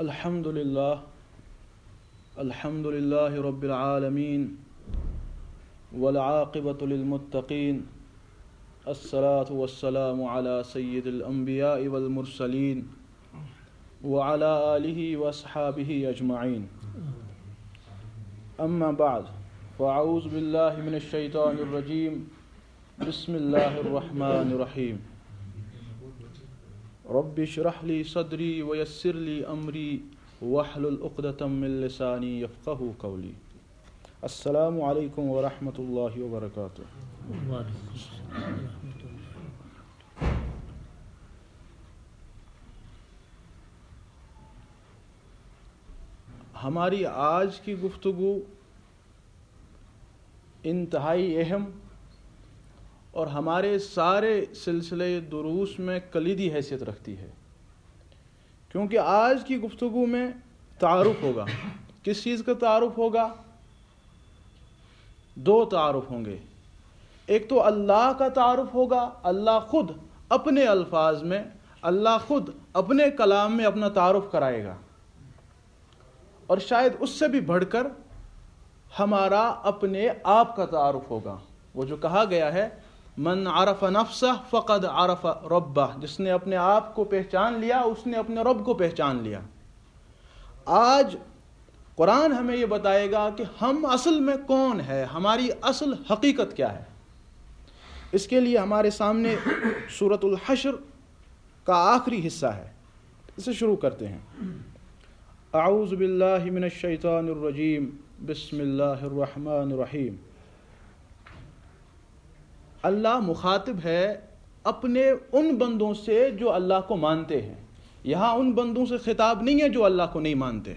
الحمد لله الحمد لله رب العالمين والعاقبة للمتقين الصلاة والسلام على سيد الأنبياء والمرسلين وعلى آله وأصحابه أجمعين أما بعد فأعوذ بالله من الشيطان الرجيم بسم الله الرحمن الرحيم رب اشرح لي صدري ويسر لي امري واحلل عقدة من لساني يفقهوا قولي. السلام علیکم ورحمۃ اللہ وبرکاتہ ہماری آج کی گفتگو انتہائی اہم اور ہمارے سارے سلسلے دروس میں کلیدی حیثیت رکھتی ہے۔ کیونکہ آج کی گفتگو میں تعارف ہوگا۔ کس چیز کا تعارف ہوگا؟ دو تعارف ہوں گے۔ ایک تو اللہ کا تعارف ہوگا۔ اللہ خود اپنے الفاظ میں، اللہ خود اپنے کلام میں اپنا تعارف کرائے گا۔ اور شاید اس سے بھی بڑھ کر ہمارا اپنے آپ کا تعارف ہوگا۔ وہ جو کہا گیا ہے من عرف نفسہ فقد عرف ربہ جس نے اپنے آپ کو پہچان لیا، اس نے اپنے رب کو پہچان لیا۔ آج قرآن ہمیں یہ بتائے گا کہ ہم اصل میں کون ہے؟ ہماری اصل حقیقت کیا ہے؟ اس کے لیے ہمارے سامنے صورت الحشر کا آخری حصہ ہے۔ اسے شروع کرتے ہیں۔ اعوذ باللہ من الشیطان الرجیم۔ بسم اللہ الرحمن الرحیم۔ اللہ مخاطب ہے اپنے ان بندوں سے جو اللہ کو مانتے ہیں۔ یہاں ان بندوں سے خطاب نہیں ہے جو اللہ کو نہیں مانتے۔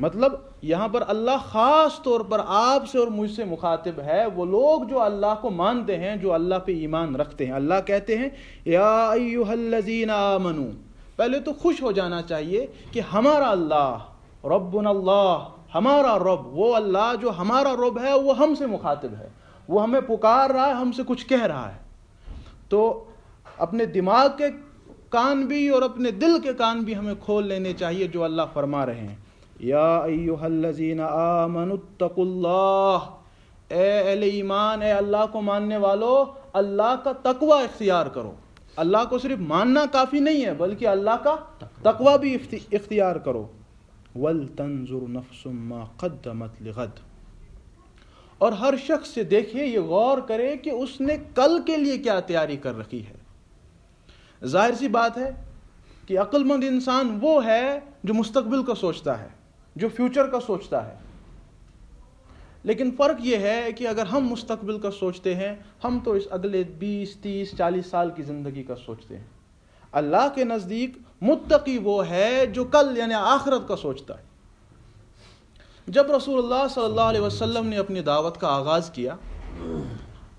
مطلب یہاں پر اللہ خاص طور پر آپ سے اور مجھ سے مخاطب ہے۔ وہ لوگ جو اللہ کو مانتے ہیں، جو اللہ پہ ایمان رکھتے ہیں۔ اللہ کہتے ہیں، یا الذین آمنو، پہلے تو خوش ہو جانا چاہیے کہ ہمارا اللہ، ربنا اللہ، ہمارا رب، وہ اللہ جو ہمارا رب ہے، وہ ہم سے مخاطب ہے۔ وہ ہمیں پکار رہا ہے، ہم سے کچھ کہہ رہا ہے۔ تو اپنے دماغ کے کان بھی اور اپنے دل کے کان بھی ہمیں کھول لینے چاہیے جو اللہ فرما رہے ہیں۔ یا ایوہ الذین آمنوا اتقوا اللہ۔ اے اہل ایمان، اے اللہ کو ماننے والو، اللہ کا تقوی اختیار کرو۔ اللہ کو صرف ماننا کافی نہیں ہے، بلکہ اللہ کا تقوی بھی اختیار کرو۔ وَلْتَنظُرْ نَفْسٌ مَا قَدَّمَتْ لِغَدْ۔ اور ہر شخص سے دیکھیے یہ غور کرے کہ اس نے کل کے لیے کیا تیاری کر رکھی ہے۔ ظاہر سی بات ہے کہ عقل مند انسان وہ ہے جو مستقبل کا سوچتا ہے، جو فیوچر کا سوچتا ہے۔ لیکن فرق یہ ہے کہ اگر ہم مستقبل کا سوچتے ہیں، ہم تو اس اگلے بیس، تیس، چالیس سال کی زندگی کا سوچتے ہیں۔ اللہ کے نزدیک متقی وہ ہے جو کل یعنی آخرت کا سوچتا ہے۔ جب رسول اللہ صلی اللہ علیہ وسلم نے اپنی دعوت کا آغاز کیا،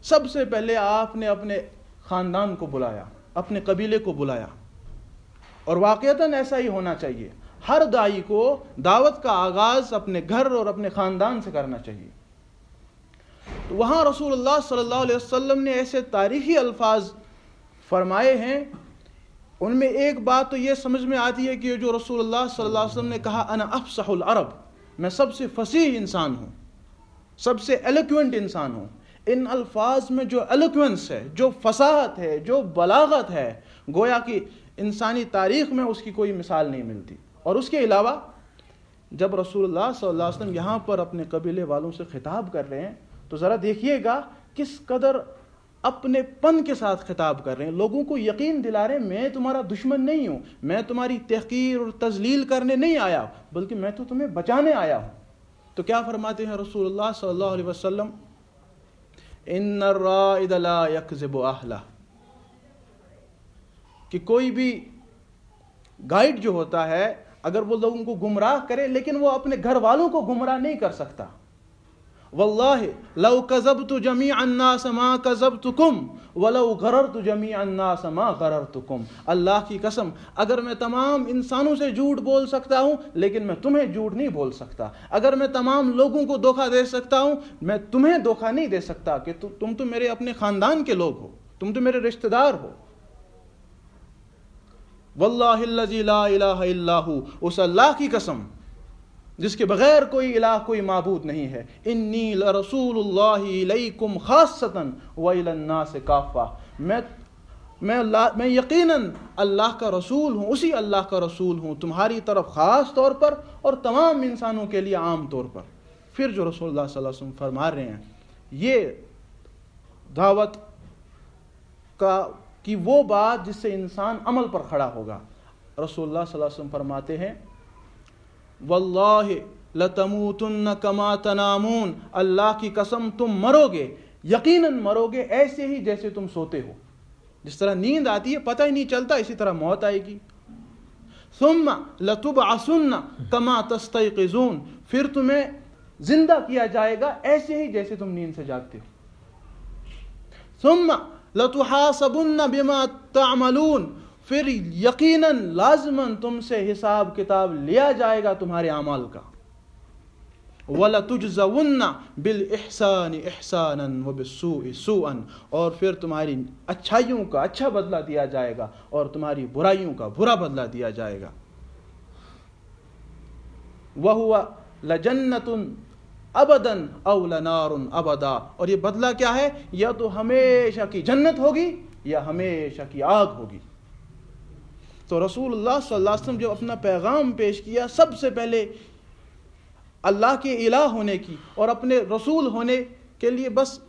سب سے پہلے آپ نے اپنے خاندان کو بلایا، اپنے قبیلے کو بلایا۔ اور واقعتاً ایسا ہی ہونا چاہیے۔ ہر دائی کو دعوت کا آغاز اپنے گھر اور اپنے خاندان سے کرنا چاہیے۔ تو وہاں رسول اللہ صلی اللہ علیہ وسلم نے ایسے تاریخی الفاظ فرمائے ہیں۔ ان میں ایک بات تو یہ سمجھ میں آتی ہے کہ جو رسول اللہ صلی اللہ علیہ وسلم نے کہا، انا افصح العرب۔ میں سب سے فصیح انسان ہوں، سب سے ایلیکوینٹ انسان ہوں۔ ان الفاظ میں جو ایلیکوینس ہے، جو فصاحت ہے، جو بلاغت ہے، گویا کہ انسانی تاریخ میں اس کی کوئی مثال نہیں ملتی۔ اور اس کے علاوہ، جب رسول اللہ صلی اللہ علیہ وسلم یہاں پر اپنے قبیلے والوں سے خطاب کر رہے ہیں، تو ذرا دیکھیے گا کس قدر اپنے پن کے ساتھ خطاب کر رہے ہیں۔ لوگوں کو یقین دلا رہے ہیں، میں تمہارا دشمن نہیں ہوں، میں تمہاری تحقیر اور تزلیل کرنے نہیں آیا بلکہ میں تو تمہیں بچانے آیا ہوں۔ تو کیا فرماتے ہیں رسول اللہ صلی اللہ علیہ وسلم؟ ان الرائد لا يكذب اهله کہ کوئی بھی گائیڈ جو ہوتا ہے، اگر وہ لوگوں کو گمراہ کرے، لیکن وہ اپنے گھر والوں کو گمراہ نہیں کر سکتا۔ واللہ لو کذبت جمیع الناس ما کذبتکم ولو غررت جمیع الناس ما غررتکم۔ اللہ کی قسم، اگر میں تمام انسانوں سے جھوٹ بول سکتا ہوں، لیکن میں تمہیں جھوٹ نہیں بول سکتا۔ اگر میں تمام لوگوں کو دھوکہ دے سکتا ہوں، میں تمہیں دھوکہ نہیں دے سکتا کہ تم تو میرے اپنے خاندان کے لوگ ہو، تم تو میرے رشتہ دار ہو۔ واللہ لا الہ الا ہو، اس اللہ کی قسم۔ جس کے بغیر کوئی الہ کوئی معبود نہیں ہے۔ انی لرسول اللہ علیکم خاصتا ویل الناس کافہ. میں میں اللہ میں یقیناً اللہ کا رسول ہوں، اسی اللہ کا رسول ہوں، تمہاری طرف خاص طور پر اور تمام انسانوں کے لیے عام طور پر۔ پھر جو رسول اللہ صلی اللہ علیہ وسلم فرما رہے ہیں، یہ دعوت کا کہ وہ بات جس سے انسان عمل پر کھڑا ہوگا۔ رسول اللہ صلی اللہ علیہ وسلم فرماتے ہیں واللہ لتموتن کما تنامون، اللہ کی قسم تم مرو گے، یقیناً مرو گے ایسے ہی جیسے تم سوتے ہو۔ جس طرح نیند آتی ہے، پتہ ہی نہیں چلتا، اسی طرح موت آئے گی۔ ثم لتبعثن کما تستيقظون پھر تمہیں زندہ کیا جائے گا ایسے ہی جیسے تم نیند سے جاگتے ہو۔ ثم لتحاسبن بما تعملون پھر یقیناً لازماً تم سے حساب کتاب لیا جائے گا تمہارے اعمال کا۔ وَلَتُجْزَوُنَّ بِالْإِحْسَانِ إِحْسَانًا وَبِالسُّوءِ سُوءًا۔ اور پھر تمہاری اچھائیوں کا اچھا بدلہ دیا جائے گا اور تمہاری برائیوں کا برا بدلہ دیا جائے گا۔ وَهُوَ لَجَنَّةٌ ابدن اول نار ابدا اور یہ بدلہ کیا ہے؟ یا تو ہمیشہ کی جنت ہوگی یا ہمیشہ کی آگ ہوگی۔ تو رسول اللہ صلی اللہ علیہ وسلم جو اپنا پیغام پیش کیا سب سے پہلے اللہ کے الہ ہونے کی اور اپنے رسول ہونے کے لیے بس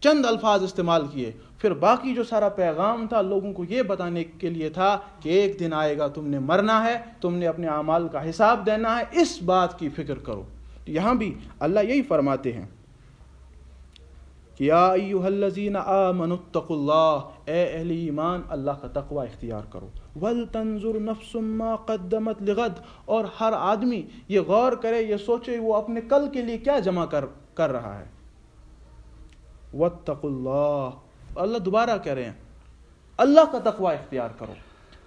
چند الفاظ استعمال کیے۔ پھر باقی جو سارا پیغام تھا لوگوں کو یہ بتانے کے لیے تھا کہ ایک دن آئے گا تم نے مرنا ہے، تم نے اپنے اعمال کا حساب دینا ہے، اس بات کی فکر کرو۔ یہاں بھی اللہ یہی فرماتے ہیں کہ یا ایوہ الذین آمنوا اتقوا اللہ، اے اہل ایمان، اللہ کا تقوی اختیار کرو۔ ولتنظر نفس ما قدمت لغد اور ہر آدمی یہ غور کرے، یہ سوچے وہ اپنے کل کے لیے کیا جمع کر کر رہا ہے۔ واتقوا اللہ اللہ دوبارہ کہہ رہے ہیں۔ اللہ کا تقوی اختیار کرو۔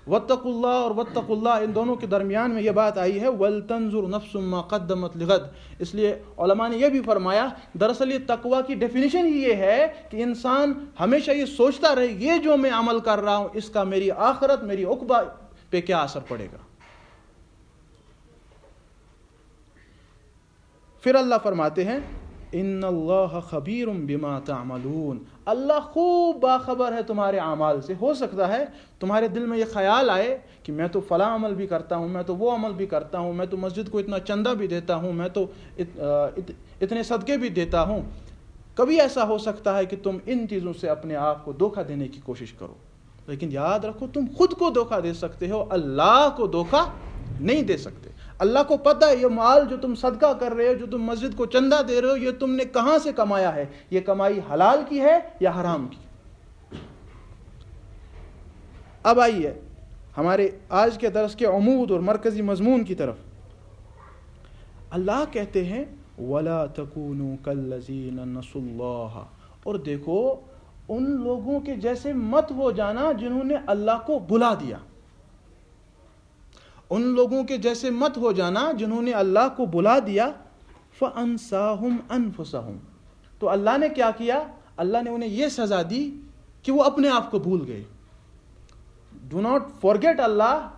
وطق اللہ اور وطق اللہ، ان دونوں کے درمیان میں یہ بات آئی ہے ولطنظر نفس ما قدمت لغد۔ اس لیے علماء نے یہ بھی فرمایا، دراصل یہ تقوا کی ڈیفینیشن ہی یہ ہے کہ انسان ہمیشہ یہ سوچتا رہے، یہ جو میں عمل کر رہا ہوں، اس کا میری آخرت، میری اقبا پہ کیا اثر پڑے گا؟ پھر اللہ فرماتے ہیں ان اللہ خبیر بما تعملون۔ اللہ خوب باخبر ہے تمہارے اعمال سے۔ ہو سکتا ہے تمہارے دل میں یہ خیال آئے کہ میں تو فلاں عمل بھی کرتا ہوں، میں تو وہ عمل بھی کرتا ہوں، میں تو مسجد کو اتنا چندہ بھی دیتا ہوں، میں تو اتنے صدقے بھی دیتا ہوں۔ کبھی ایسا ہو سکتا ہے کہ تم ان چیزوں سے اپنے آپ کو دھوکہ دینے کی کوشش کرو۔ لیکن یاد رکھو، تم خود کو دھوکہ دے سکتے ہو، اللہ کو دھوکہ نہیں دے سکتے۔ اللہ کو پتہ ہے یہ مال جو تم صدقہ کر رہے ہو، جو تم مسجد کو چندہ دے رہے ہو، یہ تم نے کہاں سے کمایا ہے؟ یہ کمائی حلال کی ہے یا حرام کی؟ اب آئیے ہمارے آج کے درس کے عمود اور مرکزی مضمون کی طرف۔ اللہ کہتے ہیں، ولا تکونوا کالذین اللہ اور دیکھو، ان لوگوں کے جیسے مت ہو جانا جنہوں نے اللہ کو بلا دیا۔ ان لوگوں کے جیسے مت ہو جانا جنہوں نے اللہ کو بلا دیا، فَأَنسَاهُمْ أَنفُسَهُمْ۔ تو اللہ نے کیا کیا؟ اللہ نے انہیں یہ سزا دی کہ وہ اپنے آپ کو بھول گئے۔ ڈو ناٹ فارگیٹ اللہ،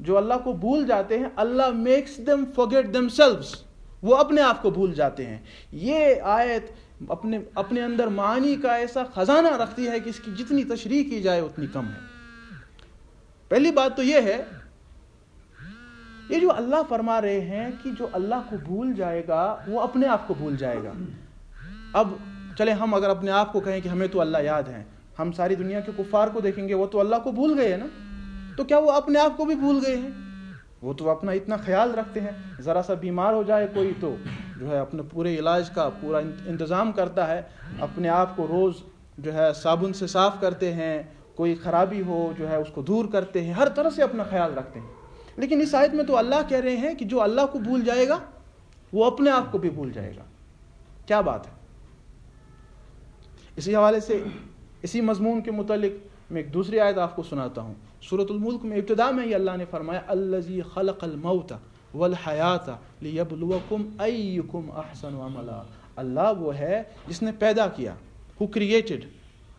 جو اللہ کو بھول جاتے ہیں، Allah makes them forget themselves وہ اپنے آپ کو بھول جاتے ہیں۔ یہ آیت اپنے اپنے اندر معنی کا ایسا خزانہ رکھتی ہے کہ اس کی جتنی تشریح کی جائے، اتنی کم ہے۔ پہلی بات تو یہ ہے یہ جو اللہ فرما رہے ہیں کہ جو اللہ کو بھول جائے گا، وہ اپنے آپ کو بھول جائے گا۔ اب چلے ہم اگر اپنے آپ کو کہیں کہ ہمیں تو اللہ یاد ہے ہم ساری دنیا کے کفار کو دیکھیں گے، وہ تو اللہ کو بھول گئے ہیں نا۔ تو کیا وہ اپنے آپ کو بھی بھول گئے ہیں؟ وہ تو اپنا اتنا خیال رکھتے ہیں۔ ذرا سا بیمار ہو جائے کوئی تو جو ہے اپنے پورے علاج کا پورا انتظام کرتا ہے۔ اپنے آپ کو روز جو ہے صابن سے صاف کرتے ہیں۔ کوئی خرابی ہو جو ہے اس کو دور کرتے ہیں۔ ہر طرح سے اپنا خیال رکھتے ہیں۔ لیکن اس آیت میں تو اللہ کہہ رہے ہیں کہ جو اللہ کو بھول جائے گا، وہ اپنے آپ کو بھی بھول جائے گا۔ کیا بات ہے؟ اسی حوالے سے اسی مضمون کے متعلق میں ایک دوسری آیت آپ کو سناتا ہوں۔ صورت الملک میں ابتدا میں ہی اللہ نے فرمایا الزی خلق الموت والحیات لیبلوکم ایکم احسن عملا اللہ وہ ہے جس نے پیدا کیا ہو کریٹڈ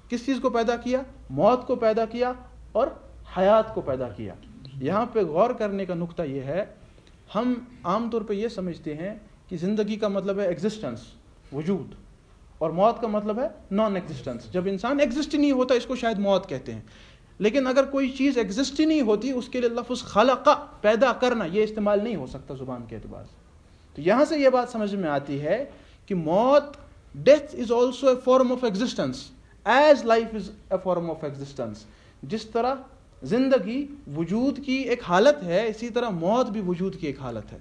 کس چیز کو پیدا کیا؟ موت کو پیدا کیا اور حیات کو پیدا کیا۔ یہاں پہ غور کرنے کا نقطہ یہ ہے، ہم عام طور پہ یہ سمجھتے ہیں کہ زندگی کا مطلب ہے ایگزسٹنس وجود، اور موت کا مطلب ہے نان ایگزسٹنس جب انسان ایگزسٹ نہیں ہوتا، اس کو شاید موت کہتے ہیں۔ لیکن اگر کوئی چیز ایگزسٹ ہی نہیں ہوتی، اس کے لیے لفظ خلق پیدا کرنا یہ استعمال نہیں ہو سکتا زبان کے اعتبار سے۔ تو یہاں سے یہ بات سمجھ میں آتی ہے کہ موت death is also a form of existence as life is a form of existence جس طرح زندگی وجود کی ایک حالت ہے، اسی طرح موت بھی وجود کی ایک حالت ہے۔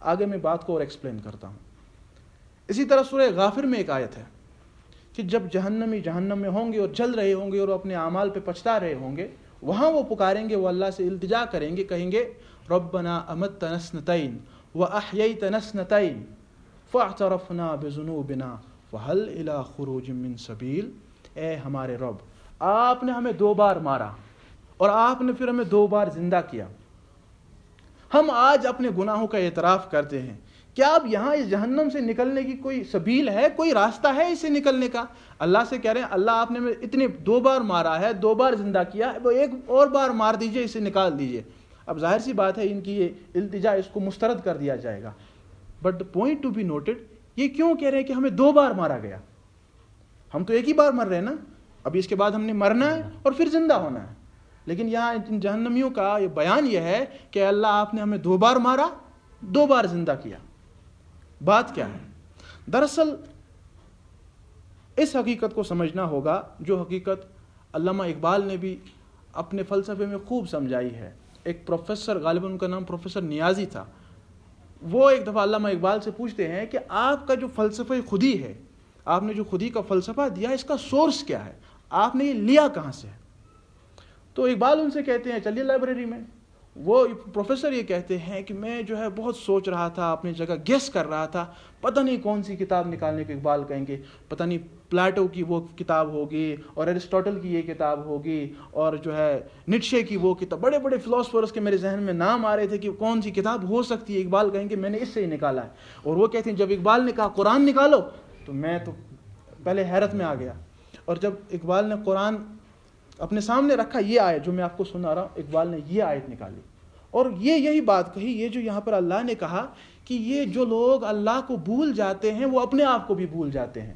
آگے میں بات کو اور ایکسپلین کرتا ہوں۔ اسی طرح سورہ غافر میں ایک آیت ہے کہ جب جہنمی جہنم میں ہوں گے اور جل رہے ہوں گے اور اپنے اعمال پہ پچھتا رہے ہوں گے، وہاں وہ پکاریں گے، وہ اللہ سے التجا کریں گے، کہیں گے، ربنا امت تنسنتین و احیئی تنسنتین فاعترفنا بذنوبنا فهل الى خروج من سبیل۔ اے ہمارے رب، آپ نے ہمیں دو بار مارا۔ اور آپ نے پھر ہمیں دو بار زندہ کیا۔ ہم آج اپنے گناہوں کا اعتراف کرتے ہیں۔ کیا اب یہاں اس جہنم سے نکلنے کی کوئی سبیل ہے؟ کوئی راستہ ہے اسے نکلنے کا؟ اللہ سے کہہ رہے ہیں، اللہ آپ نے اتنے دو بار مارا ہے، دو بار زندہ کیا وہ ایک اور بار مار دیجیے، اسے نکال دیجیے۔ اب ظاہر سی بات ہے، ان کی یہ التجا اس کو مسترد کر دیا جائے گا۔ But the point to be noted یہ کیوں کہہ رہے ہیں کہ ہمیں دو بار مارا گیا؟ ہم تو ایک ہی بار مر رہے ہیں نا۔ ابھی اس کے بعد ہم نے مرنا ہے اور پھر زندہ ہونا ہے۔ لیکن یہاں ان جہنمیوں کا یہ بیان یہ ہے کہ اللہ آپ نے ہمیں دو بار مارا، دو بار زندہ کیا۔ بات کیا ہے؟ دراصل اس حقیقت کو سمجھنا ہوگا جو حقیقت علامہ اقبال نے بھی اپنے فلسفے میں خوب سمجھائی ہے۔ ایک پروفیسر، غالباً ان کا نام پروفیسر نیازی تھا۔ وہ ایک دفعہ علامہ اقبال سے پوچھتے ہیں کہ آپ کا جو فلسفہ خودی ہے، آپ نے جو خودی کا فلسفہ دیا، اس کا سورس کیا ہے؟ آپ نے یہ لیا کہاں سے؟ ہے تو اقبال ان سے کہتے ہیں، چلیے لائبریری میں۔ وہ پروفیسر یہ کہتے ہیں کہ میں جو ہے بہت سوچ رہا تھا، اپنی جگہ گیس کر رہا تھا۔ پتہ نہیں کون سی کتاب نکالنے کو اقبال کہیں گے۔ پتہ نہیں پلاٹو کی وہ کتاب ہوگی اور ایرسٹوٹل کی یہ کتاب ہوگی اور جو ہے نٹشے کی وہ کتاب۔ بڑے بڑے فلاسفرس کے میرے ذہن میں نام آ رہے تھے کہ کون سی کتاب ہو سکتی ہے۔ اقبال کہیں گے، میں نے اس سے ہی نکالا ہے۔ اور وہ کہتے ہیں، جب اقبال نے کہا قرآن نکالو، تو میں تو پہلے حیرت میں آ گیا۔ اور جب اقبال نے قرآن اپنے سامنے رکھا یہ آیت جو میں آپ کو سنا رہا ہوں، اقبال نے یہ آیت نکالی۔ اور یہ یہی بات کہی، یہ جو یہاں پر اللہ نے کہا کہ یہ جو لوگ اللہ کو بھول جاتے ہیں، وہ اپنے آپ کو بھی بھول جاتے ہیں۔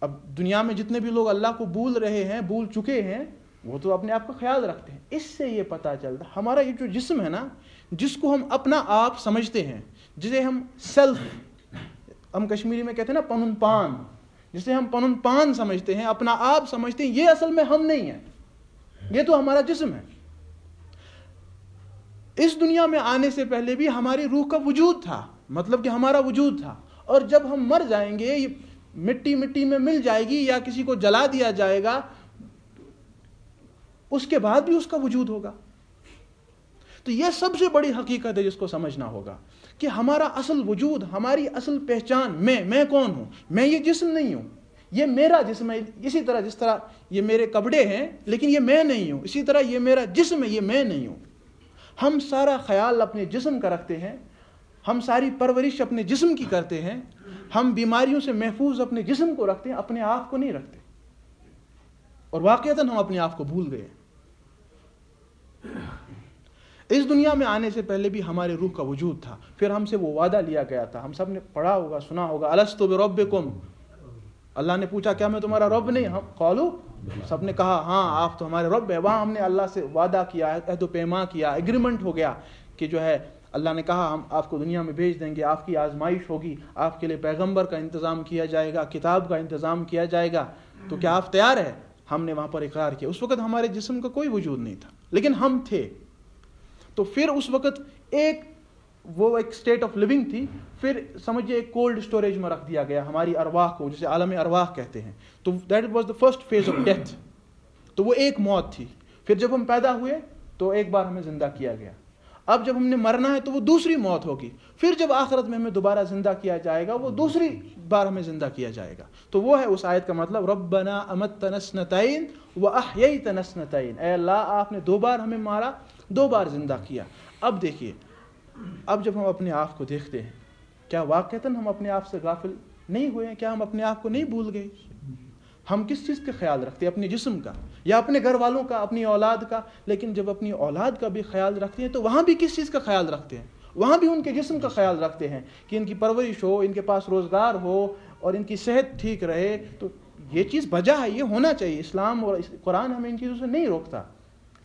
اب دنیا میں جتنے بھی لوگ اللہ کو بھول رہے ہیں، بھول چکے ہیں، وہ تو اپنے آپ کا خیال رکھتے ہیں۔ اس سے یہ پتا چلتا، ہمارا یہ جو جسم ہے نا، جس کو ہم اپنا آپ سمجھتے ہیں، جسے ہم سیلف ہم کشمیری میں کہتے ہیں نا، پنن پان۔ جسے ہم پنن پان سمجھتے ہیں، اپنا آپ سمجھتے ہیں، یہ اصل میں ہم نہیں ہیں۔ یہ تو ہمارا جسم ہے۔ اس دنیا میں آنے سے پہلے بھی ہماری روح کا وجود تھا مطلب کہ ہمارا وجود تھا۔ اور جب ہم مر جائیں گے مٹی مٹی میں مل جائے گی یا کسی کو جلا دیا جائے گا، اس کے بعد بھی اس کا وجود ہوگا۔ تو یہ سب سے بڑی حقیقت ہے جس کو سمجھنا ہوگا کہ ہمارا اصل وجود، ہماری اصل پہچان، میں میں کون ہوں؟ میں یہ جسم نہیں ہوں، یہ میرا جسم ہے، اسی طرح جس طرح یہ میرے کپڑے ہیں، لیکن یہ میں نہیں ہوں، اسی طرح یہ میرا جسم ہے، یہ میں نہیں ہوں۔ ہم سارا خیال اپنے جسم کا رکھتے ہیں، ہم ساری پرورش اپنے جسم کی کرتے ہیں، ہم بیماریوں سے محفوظ اپنے جسم کو رکھتے ہیں، اپنے آپ کو نہیں رکھتے۔ اور واقعات ہم اپنے آپ کو بھول گئے اس دنیا میں آنے سے پہلے بھی ہمارے روح کا وجود تھا۔ پھر ہم سے وہ وعدہ لیا گیا تھا۔ ہم سب نے پڑھا ہوگا، سنا ہوگا۔ الس تو رب اللہ نے پوچھا، کیا میں تمہارا رب نہیں ہم قالو، سب نے کہا ہاں آپ تو ہمارے رب ہے وہاں ہم نے اللہ سے وعدہ کیا، عہد و پیما کیا ایگریمنٹ ہو گیا کہ جو ہے، اللہ نے کہا، ہم آپ کو دنیا میں بھیج دیں گے۔ آپ کی آزمائش ہوگی۔ آپ کے لیے پیغمبر کا انتظام کیا جائے گا، کتاب کا انتظام کیا جائے گا۔ تو کیا آپ تیار ہے ہم نے وہاں پر اقرار کیا۔ اس وقت ہمارے جسم کا کوئی وجود نہیں تھا، لیکن ہم تھے۔ تو پھر اس وقت ایک وہ ایک اسٹیٹ آف لیونگ تھی، پھر سمجھیے ایک کولڈ اسٹوریج میں رکھ دیا گیا ہماری ارواح کو، جسے عالم ارواح کہتے ہیں۔ تو that was the first phase of death تو وہ ایک موت تھی۔ پھر جب ہم پیدا ہوئے تو ایک بار ہمیں زندہ کیا گیا۔ اب جب ہم نے مرنا ہے تو وہ دوسری موت ہوگی۔ پھر جب آخرت میں ہمیں دوبارہ زندہ کیا جائے گا، وہ دوسری بار ہمیں زندہ کیا جائے گا۔ تو وہ ہے اس آیت کا مطلب ربنا امت تنسنتین وہ و احیئی تنسنتین اے اللہ، آپ نے دو بار ہمیں مارا، دو بار زندہ کیا۔ اب دیکھیے، اب جب ہم اپنے آپ کو دیکھتے ہیں، کیا واقعتاً ہم اپنے آپ سے غافل نہیں ہوئے ہیں؟ کیا ہم اپنے آپ کو نہیں بھول گئے؟ ہم کس چیز کا خیال رکھتے ہیں؟ اپنے جسم کا، یا اپنے گھر والوں کا، اپنی اولاد کا۔ لیکن جب اپنی اولاد کا بھی خیال رکھتے ہیں، تو وہاں بھی کس چیز کا خیال رکھتے ہیں؟ وہاں بھی ان کے جسم کا خیال رکھتے ہیں کہ ان کی پرورش ہو، ان کے پاس روزگار ہو اور ان کی صحت ٹھیک رہے، تو یہ چیز بجا ہے، یہ ہونا چاہیے۔ اسلام اور قرآن ہمیں ان چیزوں سے نہیں روکتا۔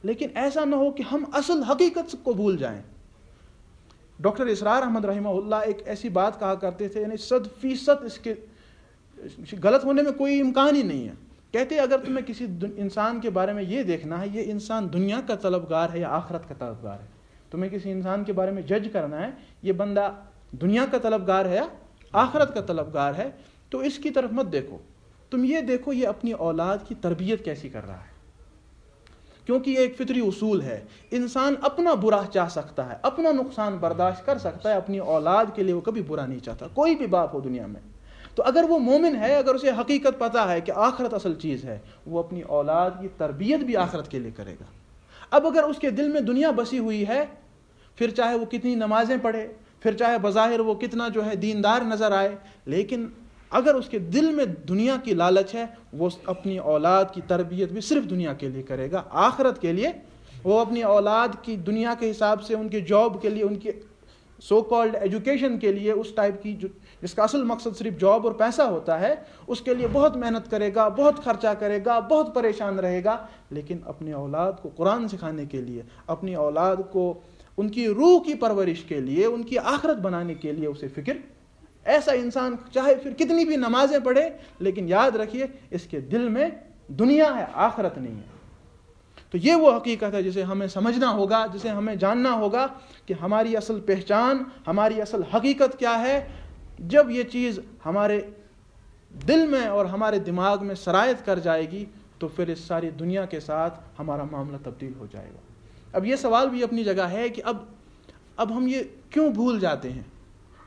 لیکن ایسا نہ ہو کہ ہم اصل حقیقت کو بھول جائیں۔ ڈاکٹر اسرار احمد رحمہ اللہ ایک ایسی بات کہا کرتے تھے یعنی صد فیصد اس کے غلط ہونے میں کوئی امکان ہی نہیں ہے۔ کہتے اگر تمہیں کسی انسان کے بارے میں یہ دیکھنا ہے، یہ انسان دنیا کا طلبگار ہے یا آخرت کا طلبگار ہے۔ تمہیں کسی انسان کے بارے میں جج کرنا ہے، یہ بندہ دنیا کا طلبگار ہے یا آخرت کا طلبگار ہے، تو اس کی طرف مت دیکھو۔ تم یہ دیکھو یہ اپنی اولاد کی تربیت کیسی کر رہا ہے۔ کیونکہ یہ ایک فطری اصول ہے۔ انسان اپنا برا چاہ سکتا ہے، اپنا نقصان برداشت کر سکتا ہے، اپنی اولاد کے لیے وہ کبھی برا نہیں چاہتا۔ کوئی بھی باپ ہو دنیا میں۔ تو اگر وہ مومن ہے، اگر اسے حقیقت پتا ہے کہ آخرت اصل چیز ہے، وہ اپنی اولاد کی تربیت بھی آخرت کے لیے کرے گا۔ اب اگر اس کے دل میں دنیا بسی ہوئی ہے، پھر چاہے وہ کتنی نمازیں پڑھے، پھر چاہے بظاہر وہ کتنا جو ہے دیندار نظر آئے، لیکن اگر اس کے دل میں دنیا کی لالچ ہے، وہ اپنی اولاد کی تربیت بھی صرف دنیا کے لیے کرے گا، آخرت کے لیے۔ وہ اپنی اولاد کی دنیا کے حساب سے، ان کے جاب کے لیے، ان کے سو کالڈ ایجوکیشن کے لیے، اس ٹائپ کی جو جس کا اصل مقصد صرف جاب اور پیسہ ہوتا ہے، اس کے لیے بہت محنت کرے گا، بہت خرچہ کرے گا، بہت پریشان رہے گا۔ لیکن اپنی اولاد کو قرآن سکھانے کے لیے، اپنی اولاد کو ان کی روح کی پرورش کے لیے، ان کی آخرت بنانے کے لیے، اسے فکر ایسا انسان چاہے پھر کتنی بھی نمازیں پڑھے، لیکن یاد رکھیے، اس کے دل میں دنیا ہے، آخرت نہیں ہے۔ تو یہ وہ حقیقت ہے جسے ہمیں سمجھنا ہوگا، جسے ہمیں جاننا ہوگا کہ ہماری اصل پہچان، ہماری اصل حقیقت کیا ہے۔ جب یہ چیز ہمارے دل میں اور ہمارے دماغ میں سرایت کر جائے گی، تو پھر اس ساری دنیا کے ساتھ ہمارا معاملہ تبدیل ہو جائے گا۔ اب یہ سوال بھی اپنی جگہ ہے کہ اب اب ہم یہ کیوں بھول جاتے ہیں؟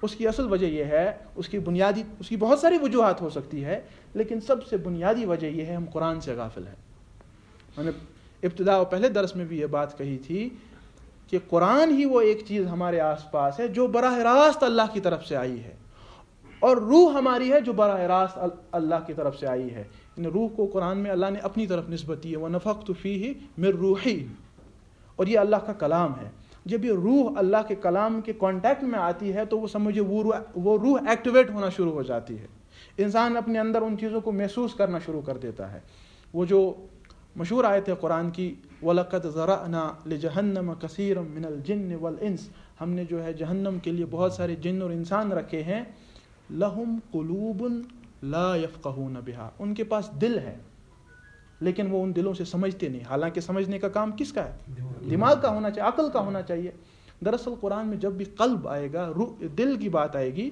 اس کی اصل وجہ یہ ہے، اس کی بنیادی، اس کی بہت ساری وجوہات ہو سکتی ہے، لیکن سب سے بنیادی وجہ یہ ہے ہم قرآن سے غافل ہیں۔ میں نے ابتدا و پہلے درس میں بھی یہ بات کہی تھی کہ قرآن ہی وہ ایک چیز ہمارے آس پاس ہے جو براہ راست اللہ کی طرف سے آئی ہے۔ اور روح ہماری ہے جو براہ راست اللہ کی طرف سے آئی ہے۔ ان روح کو قرآن میں اللہ نے اپنی طرف نسبت دی ہے۔ وہ نفق تو فی ہی مر روحی اور یہ اللہ کا کلام ہے۔ جب یہ روح اللہ کے کلام کے کانٹیکٹ میں آتی ہے تو وہ سمجھے وہ روح وہ روح ایکٹیویٹ ہونا شروع ہو جاتی ہے۔ انسان اپنے اندر ان چیزوں کو محسوس کرنا شروع کر دیتا ہے۔ وہ جو مشہور آئے تھے قرآن کی ولقت ذرا نا لہنم کثیر من الجن والانس ہم نے جو ہے جہنم کے لیے بہت سارے جن اور انسان رکھے ہیں۔ لہم قلوب لا یفقہون بہا ان کے پاس دل ہے۔ لیکن وہ ان دلوں سے سمجھتے نہیں۔ حالانکہ سمجھنے کا کام کس کا ہے؟ دماغ کا۔ ہونا چاہیے عقل کا ہونا چاہیے۔ دراصل قرآن میں جب بھی قلب آئے گا روح دل کی بات آئے گی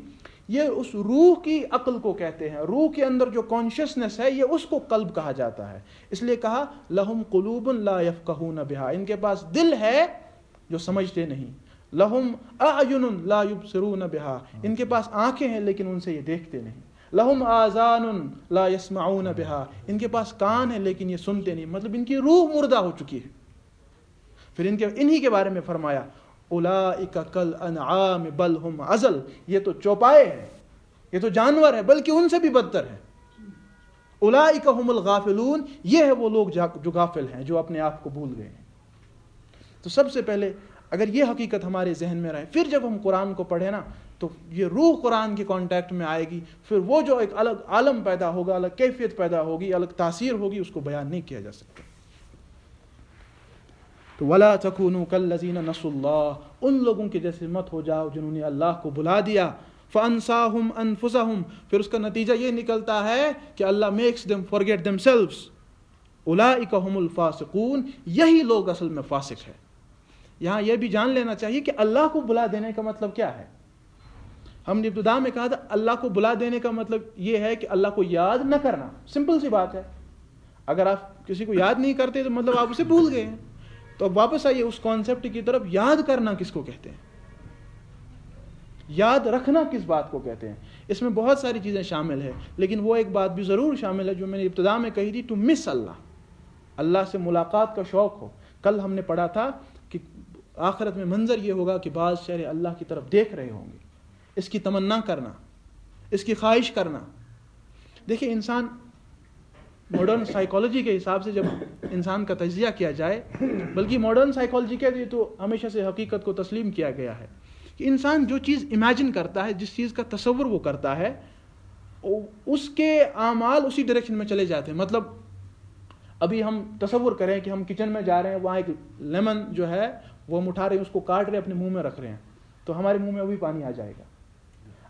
یہ اس روح کی عقل کو کہتے ہیں۔ روح کے اندر جو کانشیسنیس ہے یہ اس کو قلب کہا جاتا ہے۔ اس لیے کہا لہم قلوب لا یفقہون بہا۔ ان کے پاس دل ہے جو سمجھتے نہیں۔ لہم اعین لا یبصرون بہا۔ ان کے پاس آنکھیں ہیں لیکن ان سے یہ دیکھتے نہیں۔ لہم آزان لا یسمعون بہا۔ ان کے پاس کان ہے لیکن یہ سنتے نہیں مطلب ان کی روح مردہ ہو چکی ہے۔ پھر ان کے، انہی کے بارے میں فرمایا اولئک کل انعام بل ہم ازل۔ یہ تو چوپائے ہیں، یہ تو جانور ہے بلکہ ان سے بھی بدتر ہے اولئک هم الغافلون، یہ ہے وہ لوگ جو غافل ہیں، جو اپنے آپ کو بھول گئے ہیں۔ تو سب سے پہلے اگر یہ حقیقت ہمارے ذہن میں رہے، پھر جب ہم قرآن کو پڑھیں نا تو یہ روح قرآن کے کانٹیکٹ میں آئے گی، پھر وہ جو ایک الگ عالم پیدا ہوگا، الگ کیفیت پیدا ہوگی، الگ تاثیر ہوگی، اس کو بیان نہیں کیا جا سکتا۔ تو ولا تکون کل لذین نس اللہ ان لوگوں کے جیسے مت ہو جاؤ جنہوں نے اللہ کو بلا دیا۔ فنسا ہم انفسا پھر اس کا نتیجہ یہ نکلتا ہے کہ Allah makes them forget themselves الا الفاسقون، یہی لوگ اصل میں فاسق ہے یہاں یہ بھی جان لینا چاہیے کہ اللہ کو بلا دینے کا مطلب کیا ہے۔ ہم نے ابتدا میں کہا تھا اللہ کو بلا دینے کا مطلب یہ ہے کہ اللہ کو یاد نہ کرنا۔ سمپل سی بات ہے۔ اگر آپ کسی کو یاد نہیں کرتے تو مطلب آپ اسے بھول گئے ہیں۔ تو اب واپس آئیے اس کانسیپٹ کی طرف۔ یاد کرنا کس کو کہتے ہیں؟ یاد رکھنا کس بات کو کہتے ہیں؟ اس میں بہت ساری چیزیں شامل ہیں۔ لیکن وہ ایک بات بھی ضرور شامل ہے جو میں نے ابتدا میں کہی تھی ٹو مس اللہ۔ اللہ سے ملاقات کا شوق ہو۔ کل ہم نے پڑھا تھا کہ آخرت میں منظر یہ ہوگا کہ بعض شہر اللہ کی طرف دیکھ رہے ہوں گے۔ اس کی تمنا کرنا، اس کی خواہش کرنا۔ دیکھیں انسان ماڈرن سائیکالوجی کے حساب سے جب انسان کا تجزیہ کیا جائے، بلکہ ماڈرن سائیکالوجی کے لیے تو ہمیشہ سے حقیقت کو تسلیم کیا گیا ہے کہ انسان جو چیز امیجن کرتا ہے، جس چیز کا تصور وہ کرتا ہے اس کے اعمال اسی ڈائریکشن میں چلے جاتے ہیں۔ مطلب ابھی ہم تصور کریں کہ ہم کچن میں جا رہے ہیں، وہاں ایک لیمن جو ہے، وہ ہم اٹھا رہے ہیں، اس کو کاٹ رہے ہیں، اپنے منہ میں رکھ رہے ہیں، تو ہمارے منہ میں ابھی پانی آ جائے گا۔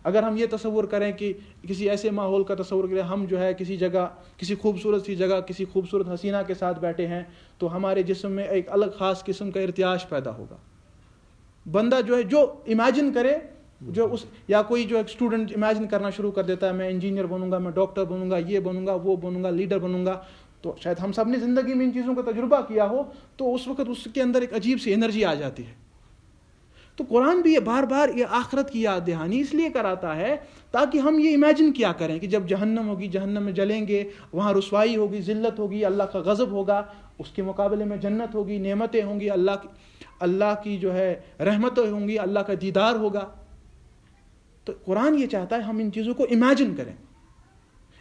اگر ہم یہ تصور کریں کہ کسی ایسے ماحول کا تصور کریں، ہم جو ہے کسی جگہ، کسی خوبصورت سی جگہ، کسی خوبصورت حسینہ کے ساتھ بیٹھے ہیں، تو ہمارے جسم میں ایک الگ خاص قسم کا ارتیاش پیدا ہوگا۔ بندہ جو ہے، جو امیجن کرے، جو اس، یا کوئی جو ایک اسٹوڈنٹ امیجن کرنا شروع کر دیتا ہے، میں انجینئر بنوں گا، میں ڈاکٹر بنوں گا، یہ بنوں گا، وہ بنوں گا لیڈر بنوں گا، تو شاید ہم سب نے زندگی میں ان چیزوں کا تجربہ کیا ہو، تو اس وقت اس کے اندر ایک عجیب سی انرجی آ جاتی ہے۔ تو قرآن بھی یہ بار بار یہ آخرت کی یاد دہانی اس لیے کراتا ہے تاکہ ہم یہ امیجن کیا کریں کہ جب جہنم ہوگی، جہنم میں جلیں گے، وہاں رسوائی ہوگی، ذلت ہوگی، اللہ کا غضب ہوگا، اس کے مقابلے میں جنت ہوگی، نعمتیں ہوں گی، اللہ کی اللہ کی جو ہے رحمتیں ہوں گی، اللہ کا دیدار ہوگا۔ تو قرآن یہ چاہتا ہے ہم ان چیزوں کو امیجن کریں۔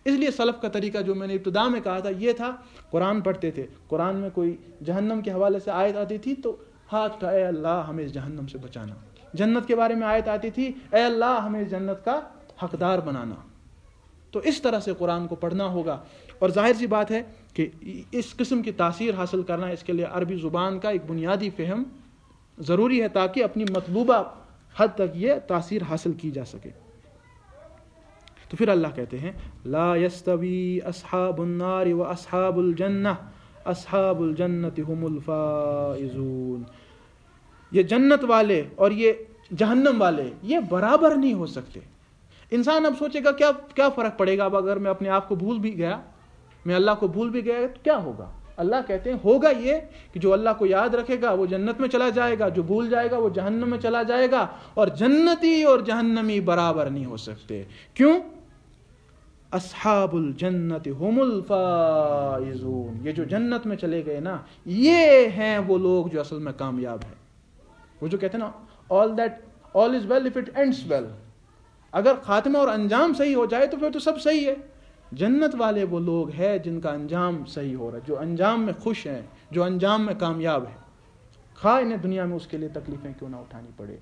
اس لیے سلف کا طریقہ جو میں نے ابتدا میں کہا تھا، یہ تھا، قرآن پڑھتے تھے۔ قرآن میں کوئی جہنم کے حوالے سے آیت آتی تھی تو ہاتھ کا، اے اللہ، ہمیں اس جہنم سے بچانا۔ جنت کے بارے میں آیت آتی تھی، اے اللہ، ہمیں جنت کا حقدار بنانا۔ تو اس طرح سے قرآن کو پڑھنا ہوگا۔ اور ظاہر سی بات ہے کہ اس قسم کی تاثیر حاصل کرنا اس کے لیے عربی زبان کا ایک بنیادی فہم ضروری ہے تاکہ اپنی مطلوبہ حد تک یہ تاثیر حاصل کی جا سکے۔ تو پھر اللہ کہتے ہیں، لا يستوي اصحاب النار و اصحاب الجنہ، اصحاب الجنت هم الفائزون۔ یہ جنت والے اور یہ جہنم والے، یہ برابر نہیں ہو سکتے۔ انسان اب سوچے گا، کیا کیا فرق پڑے گا؟ اب اگر میں اپنے آپ کو بھول بھی گیا، میں اللہ کو بھول بھی گیا، تو کیا ہوگا؟ اللہ کہتے ہیں، ہوگا یہ کہ جو اللہ کو یاد رکھے گا، وہ جنت میں چلا جائے گا، جو بھول جائے گا، وہ جہنم میں چلا جائے گا۔ اور جنتی اور جہنمی برابر نہیں ہو سکتے۔ کیوں؟ اصحاب الجنت هم الفائزون۔ یہ جو جنت میں چلے گئے نا، یہ ہیں وہ لوگ جو اصل میں کامیاب ہیں۔ وہ جو کہتے ہیں نا all that all is well if it ends well اگر خاتمہ اور انجام صحیح ہو جائے تو پھر تو سب صحیح ہے۔ جنت والے وہ لوگ ہیں جن کا انجام صحیح ہو رہا ہے، جو انجام میں خوش ہیں، جو انجام میں کامیاب ہیں۔ خواہ انہیں دنیا میں اس کے لیے تکلیفیں کیوں نہ اٹھانی پڑے۔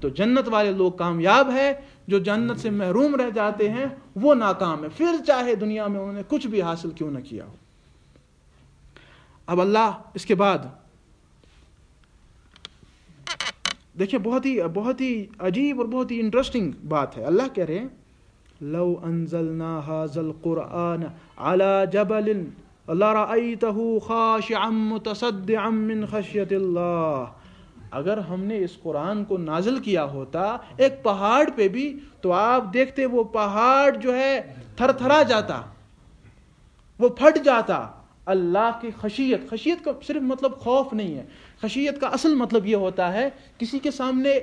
تو جنت والے لوگ کامیاب ہے جو جنت سے محروم رہ جاتے ہیں، وہ ناکام ہے پھر چاہے دنیا میں انہوں نے کچھ بھی حاصل کیوں نہ کیا ہو۔ اب اللہ اس کے بعد دیکھیں بہت ہی بہت ہی عجیب اور بہت ہی انٹرسٹنگ بات ہے۔ اللہ کہہ رہے ہیں، لو انزلنا هذا القرآن على جبل، لرأيته خاشعا متصدعا من خشية الله اگر ہم نے اس قرآن کو نازل کیا ہوتا، ایک پہاڑ پہ بھی، تو آپ دیکھتے وہ پہاڑ جو ہے تھر تھرا جاتا، وہ پھٹ جاتا۔ اللہ کی خشیت خشیت کا صرف مطلب خوف نہیں ہے۔ خشیت کا اصل مطلب یہ ہوتا ہے کسی کے سامنے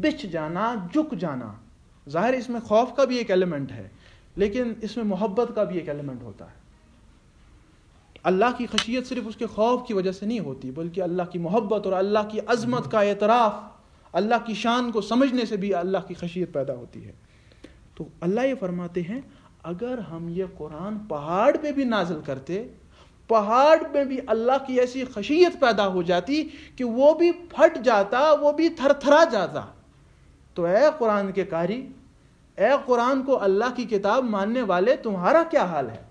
بچ جانا، جھک جانا۔ ظاہر اس میں خوف کا بھی ایک ایلیمنٹ ہے، لیکن اس میں محبت کا بھی ایک ایلیمنٹ ہوتا ہے۔ اللہ کی خشیت صرف اس کے خوف کی وجہ سے نہیں ہوتی، بلکہ اللہ کی محبت اور اللہ کی عظمت کا اعتراف، اللہ کی شان کو سمجھنے سے بھی اللہ کی خشیت پیدا ہوتی ہے۔ تو اللہ یہ فرماتے ہیں اگر ہم یہ قرآن پہاڑ پہ بھی نازل کرتے، پہاڑ میں بھی اللہ کی ایسی خشیت پیدا ہو جاتی کہ وہ بھی پھٹ جاتا، وہ بھی تھر تھرا جاتا۔ تو اے قرآن کے کاری اے قرآن کو اللہ کی کتاب ماننے والے تمہارا کیا حال ہے؟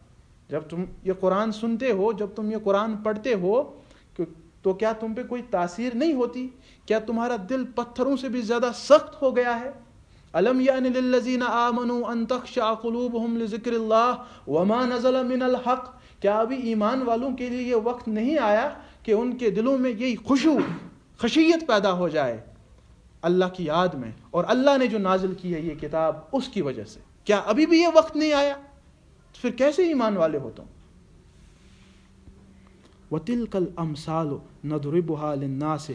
جب تم یہ قرآن سنتے ہو، جب تم یہ قرآن پڑھتے ہو تو کیا تم پہ کوئی تاثیر نہیں ہوتی؟ کیا تمہارا دل پتھروں سے بھی زیادہ سخت ہو گیا ہے؟ علم للذین آمنوا ان تخشع قلوبهم لذکر اللہ وما نزل من الحق؟ کیا ابھی ایمان والوں کے لیے یہ وقت نہیں آیا کہ ان کے دلوں میں یہی خوشو خشیت پیدا ہو جائے اللہ کی یاد میں؟ اور اللہ نے جو نازل کی ہے یہ کتاب اس کی وجہ سے۔ کیا ابھی بھی یہ وقت نہیں آیا؟ پھر کیسے ایمان والے ہوتا ہوں وطل کل امسال سے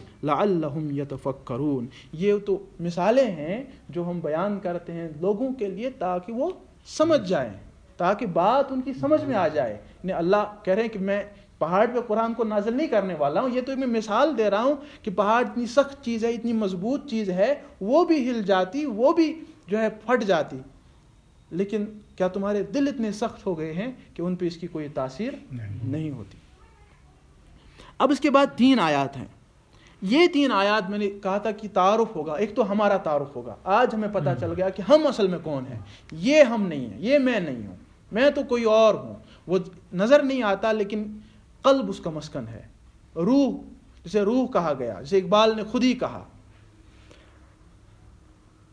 یتفکرون یہ تو مثالیں ہیں جو ہم بیان کرتے ہیں لوگوں کے لیے تاکہ وہ سمجھ جائیں تاکہ بات ان کی سمجھ میں آ جائے۔ نہیں اللہ کہہ رہے ہیں کہ میں پہاڑ پہ قرآن کو نازل نہیں کرنے والا ہوں یہ تو میں مثال دے رہا ہوں کہ پہاڑ اتنی سخت چیز ہے اتنی مضبوط چیز ہے وہ بھی ہل جاتی وہ بھی جو ہے پھٹ جاتی۔ لیکن کیا تمہارے دل اتنے سخت ہو گئے ہیں کہ ان پہ اس کی کوئی تاثیر نہیں ہوتی؟ اب اس کے بعد تین آیات ہیں۔ یہ تین آیات میں نے کہا تھا کہ تعارف ہوگا ایک تو ہمارا تعارف ہوگا۔ آج ہمیں پتہ چل گیا کہ ہم اصل میں کون ہیں۔ یہ ہم نہیں ہیں یہ میں نہیں ہوں۔ میں تو کوئی اور ہوں۔ وہ نظر نہیں آتا لیکن قلب اس کا مسکن ہے۔ روح جسے روح کہا گیا جسے اقبال نے خود ہی کہا۔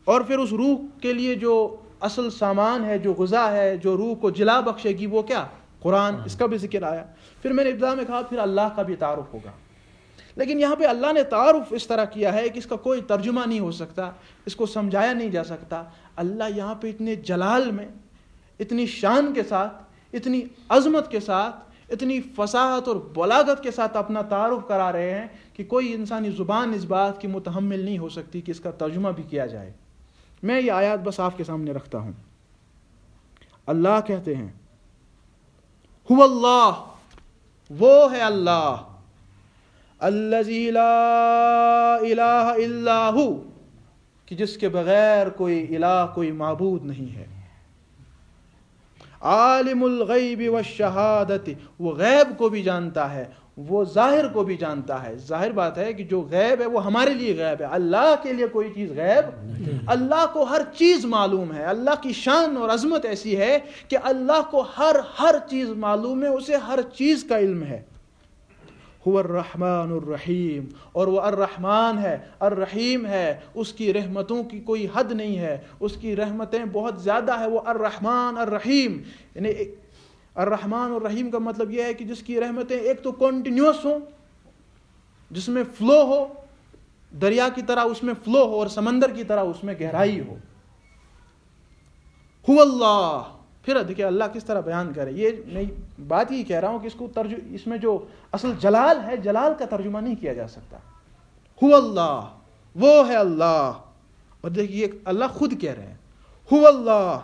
اور پھر اس روح کے لیے جو اصل سامان ہے جو غذا ہے جو روح کو جلا بخشے گی وہ کیا؟ قرآن اس کا بھی ذکر آیا۔ پھر میں نے ابتدا میں کہا پھر اللہ کا بھی تعارف ہوگا۔ لیکن یہاں پہ اللہ نے تعارف اس طرح کیا ہے کہ اس کا کوئی ترجمہ نہیں ہو سکتا اس کو سمجھایا نہیں جا سکتا۔ اللہ یہاں پہ اتنے جلال میں اتنی شان کے ساتھ اتنی عظمت کے ساتھ اتنی فصاحت اور بلاغت کے ساتھ اپنا تعارف کرا رہے ہیں کہ کوئی انسانی زبان اس بات کی متحمل نہیں ہو سکتی کہ اس کا ترجمہ بھی کیا جائے۔ میں یہ آیات بس آپ کے سامنے رکھتا ہوں۔ اللہ کہتے ہیں ہو اللہ وہ ہے اللہ. لا الہ الا کہ جس کے بغیر کوئی الہ، کوئی معبود نہیں ہے. عالم الغیب والشہادت، وہ غیب کو بھی جانتا ہے. وہ ظاہر کو بھی جانتا ہے۔ ظاہر بات ہے کہ جو غیب ہے وہ ہمارے لیے غیب ہے۔ اللہ کے لیے کوئی چیز غیب اللہ کو ہر چیز معلوم ہے۔ اللہ کی شان اور عظمت ایسی ہے کہ اللہ کو ہر ہر چیز معلوم ہے، اسے ہر چیز کا علم ہے۔ هو الرحمن الرحیم۔ اور وہ الرحمن ہے، الرحیم ہے۔ اس کی رحمتوں کی کوئی حد نہیں ہے۔ اس کی رحمتیں بہت زیادہ ہے وہ الرحمن الرحیم۔ یعنی الرحمن الرحیم کا مطلب یہ ہے کہ جس کی رحمتیں ایک تو کنٹینیوس ہوں، جس میں فلو ہو، دریا کی طرح اس میں فلو ہو اور سمندر کی طرح اس میں گہرائی ہو۔ ہو اللہ، پھر دیکھیے اللہ کس طرح بیان کرے۔ یہ میں بات ہی کہہ رہا ہوں کہ اس کو ترج اس میں جو اصل جلال ہے، جلال کا ترجمہ نہیں کیا جا سکتا۔ ہو اللہ، وہ ہے اللہ۔ اور دیکھیے اللہ خود کہہ رہے ہیں۔ ہو اللہ،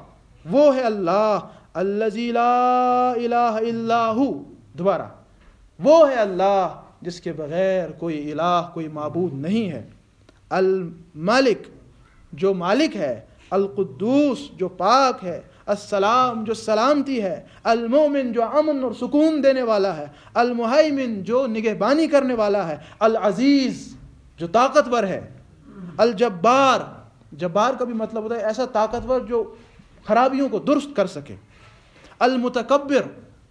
وہ ہے اللہ۔ لا الہ الا ہو. دوبارہ. وہ ہے اللہ جس کے بغیر کوئی الہ، کوئی معبود نہیں ہے. الملک جو مالک ہے، القدوس جو پاک ہے، السلام جو سلامتی ہے، المومن جو امن اور سکون دینے والا ہے المحیمن جو نگہبانی کرنے والا ہے، العزیز جو طاقتور ہے، الجبار. جبار کا بھی مطلب ہوتا ہے ایسا طاقتور جو خرابیوں کو درست کر سکے. المتکبر،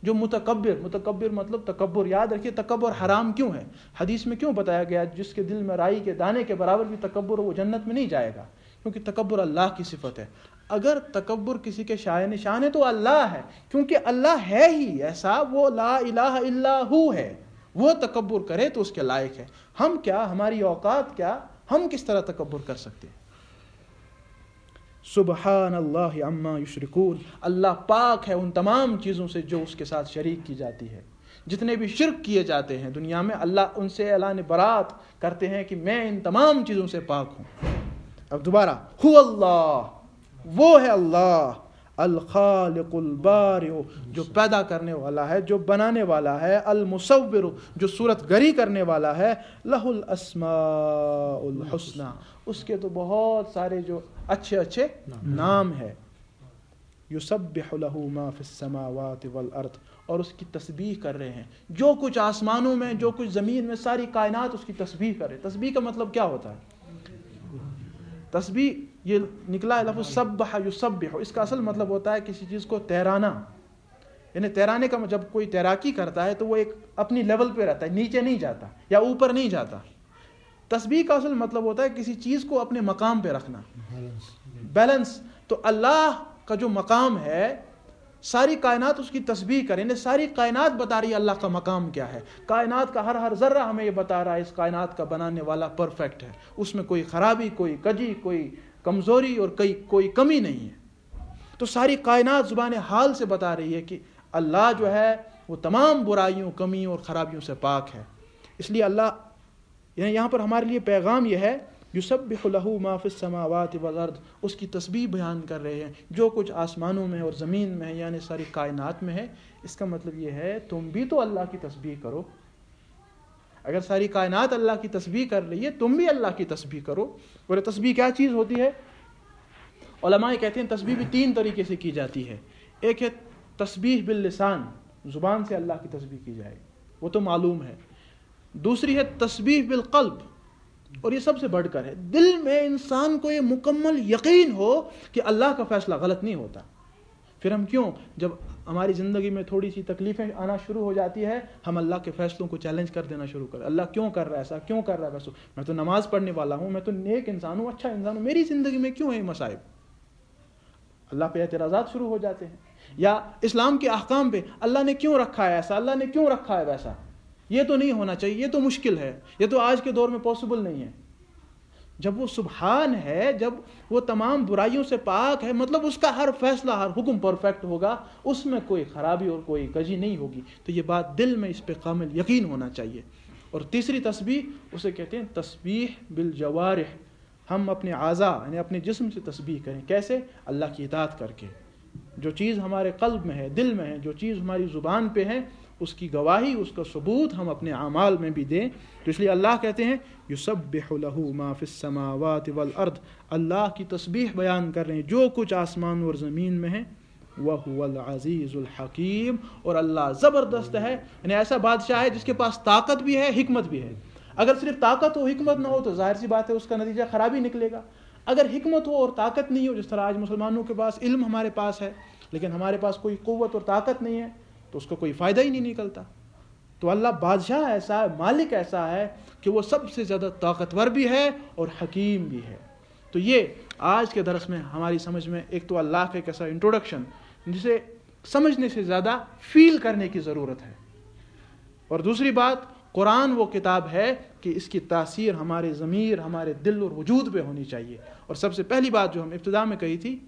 جو متکبر متکبر مطلب تکبر، یاد رکھیے تکبر حرام کیوں ہے؟ حدیث میں کیوں بتایا گیا جس کے دل میں رائی کے دانے کے برابر بھی تکبر وہ جنت میں نہیں جائے گا؟ کیونکہ تکبر اللہ کی صفت ہے۔ اگر تکبر کسی کے شاع نشان ہے تو اللہ ہے، کیونکہ اللہ ہے ہی، ایسا وہ لا الہ الا ہو ہے۔ وہ تکبر کرے تو اس کے لائق ہے۔ ہم کیا، ہماری اوقات کیا، ہم کس طرح تکبر کر سکتے ہیں؟ سبحان اللہ عما یشرکون۔ اللہ پاک ہے ان تمام چیزوں سے جو اس کے ساتھ شریک کی جاتی ہے۔ جتنے بھی شرک کیے جاتے ہیں دنیا میں، اللہ ان سے اللہ نے برات کرتے ہیں کہ میں ان تمام چیزوں سے پاک ہوں۔ اب دوبارہ، ہو اللہ، وہ ہے اللہ۔ الخالق البارئ. جو پیدا کرنے والا ہے، جو بنانے والا ہے، المصور، جو صورت گری کرنے والا ہے، لہ الاسماء الحسنہ اس کے تو بہت سارے جو اچھے اچھے نام ہے یسبح له ما فی السماوات والارض. اور اس کی تسبیح کر رہے ہیں۔ جو کچھ آسمانوں میں، جو کچھ زمین میں، ساری کائنات اس کی تسبیح کر رہے تسبیح کا مطلب کیا ہوتا ہے؟ تسبیح یہ نکلا ہے لفظ سبح یسبح، اس کا اصل مطلب ہوتا ہے کسی چیز کو تیرانا۔ یعنی تیرانے کا جب کوئی تیراکی کرتا ہے تو وہ ایک اپنی لیول پہ رہتا ہے، نیچے نہیں جاتا، یا اوپر نہیں جاتا۔ تسبیح کا اصل مطلب ہوتا ہے کسی چیز کو اپنے مقام پہ رکھنا۔ بیلنس تو اللہ کا جو مقام ہے، ساری کائنات اس کی تسبیح کریں یعنی ساری کائنات بتا رہی ہے اللہ کا مقام کیا ہے۔ کائنات کا ہر ہر ذرہ ہمیں یہ بتا رہا ہے، اس کائنات کا بنانے والا پرفیکٹ ہے۔ اس میں کوئی خرابی، کوئی کجی، کوئی کمزوری اور کئی کوئی کمی نہیں ہے۔ تو ساری کائنات زبان حال سے بتا رہی ہے کہ اللہ جو ہے وہ تمام برائیوں، کمیوں اور خرابیوں سے پاک ہے۔ اس لیے اللہ یعنی یہاں پر ہمارے لیے پیغام یہ ہے جو سب لہو معاف السماوات والارض۔ اس کی تسبیح بیان کر رہے ہیں۔ جو کچھ آسمانوں میں اور زمین میں ہے یعنی ساری کائنات میں ہے، اس کا مطلب یہ ہے تم بھی تو اللہ کی تسبیح کرو۔ اگر ساری کائنات اللہ کی تسبیح کر رہی ہے، تم بھی اللہ کی تسبیح کرو۔ اور تسبیح کیا چیز ہوتی ہے؟ علماء کہتے ہیں تسبیح بھی تین طریقے سے کی جاتی ہے۔ ایک ہے تسبیح باللسان، زبان سے اللہ کی تسبیح کی جائے۔ وہ تو معلوم ہے۔ دوسری ہے تسبیح بالقلب، اور یہ سب سے بڑھ کر ہے۔ دل میں انسان کو یہ مکمل یقین ہو کہ اللہ کا فیصلہ غلط نہیں ہوتا۔ پھر ہم کیوں؟ جب ہماری زندگی میں تھوڑی سی تکلیفیں آنا شروع ہو جاتی ہے، ہم اللہ کے فیصلوں کو چیلنج کر دینا شروع کر، اللہ کیوں کر رہا ہے، ایسا کیوں کر رہا ہے ویسا میں تو نماز پڑھنے والا ہوں، میں تو نیک انسان ہوں اچھا انسان ہوں، میری زندگی میں کیوں ہے مسائب اللہ پہ اعتراضات شروع ہو جاتے ہیں۔ یا اسلام کے احکام پہ اللہ نے کیوں رکھا ہے ایسا، اللہ نے کیوں رکھا ہے ویسا؟ یہ تو نہیں ہونا چاہیے، یہ تو مشکل ہے، یہ تو آج کے دور میں پاسبل نہیں ہے۔ جب وہ سبحان ہے، جب وہ تمام برائیوں سے پاک ہے مطلب اس کا ہر فیصلہ، ہر حکم پرفیکٹ ہوگا، اس میں کوئی خرابی اور کوئی کجی نہیں ہوگی۔ تو یہ بات دل میں اس پہ کامل یقین ہونا چاہیے۔ اور تیسری تسبیح، اسے کہتے ہیں تسبیح بالجوارح۔ ہم اپنے اعضاء یعنی اپنے جسم سے تسبیح کریں۔ کیسے؟ اللہ کی اطاعت کر کے۔ جو چیز ہمارے قلب میں ہے، دل میں ہے، جو چیز ہماری زبان پہ ہے اس کی گواہی، اس کا ثبوت ہم اپنے اعمال میں بھی دیں۔ تو اس لیے اللہ کہتے ہیں یو سب ما فی السماوات والارض۔ اللہ کی تسبیح بیان کر رہے ہیں، جو کچھ آسمان اور زمین میں ہے وہ العزیز الحکیم۔ اور اللہ زبردست ہے۔ یعنی ایسا بادشاہ ہے جس کے پاس طاقت بھی ہے، حکمت بھی ہے۔ اگر صرف طاقت ہو، حکمت نہ ہو، تو ظاہر سی بات ہے، اس کا نتیجہ خرابی نکلے گا۔ اگر حکمت ہو اور طاقت نہیں ہو، جس طرح آج مسلمانوں کے پاس علم ہمارے پاس ہے، لیکن ہمارے پاس کوئی قوت اور طاقت نہیں ہے تو اس کو کوئی فائدہ ہی نہیں نکلتا۔ تو اللہ بادشاہ ایسا ہے، مالک ایسا ہے کہ وہ سب سے زیادہ طاقتور بھی ہے اور حکیم بھی ہے۔ تو یہ آج کے درس میں ہماری سمجھ میں ایک تو اللہ کا ایک ایسا انٹروڈکشن جسے سمجھنے سے زیادہ فیل کرنے کی ضرورت ہے۔ اور دوسری بات، قرآن وہ کتاب ہے کہ اس کی تاثیر ہمارے ضمیر، ہمارے دل اور وجود پہ ہونی چاہیے۔ اور سب سے پہلی بات جو ہم ابتدا میں کہی تھی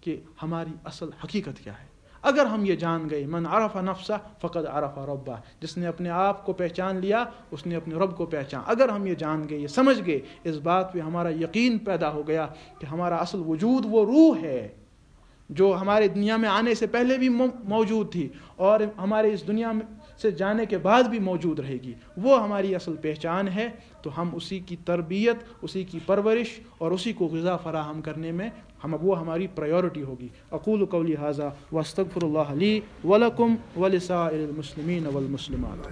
کہ ہماری اصل حقیقت کیا ہے؟ اگر ہم یہ جان گئے، من عرف نفسہ فقط عرف ربا جس نے اپنے آپ کو پہچان لیا، اس نے اپنے رب کو پہچان۔ اگر ہم یہ جان گئے، یہ سمجھ گئے، اس بات پہ ہمارا یقین پیدا ہو گیا کہ ہمارا اصل وجود وہ روح ہے، جو ہمارے دنیا میں آنے سے پہلے بھی موجود تھی اور ہمارے اس دنیا میں سے جانے کے بعد بھی موجود رہے گی۔ وہ ہماری اصل پہچان ہے، تو ہم اسی کی تربیت، اسی کی پرورش اور اسی کو غذا فراہم کرنے میں ہم وہ ہماری پرائیورٹی ہوگی۔ اقول قولی حاضہ وسطر اللہ علی ولکم ولسا المسلمین والمسلمات۔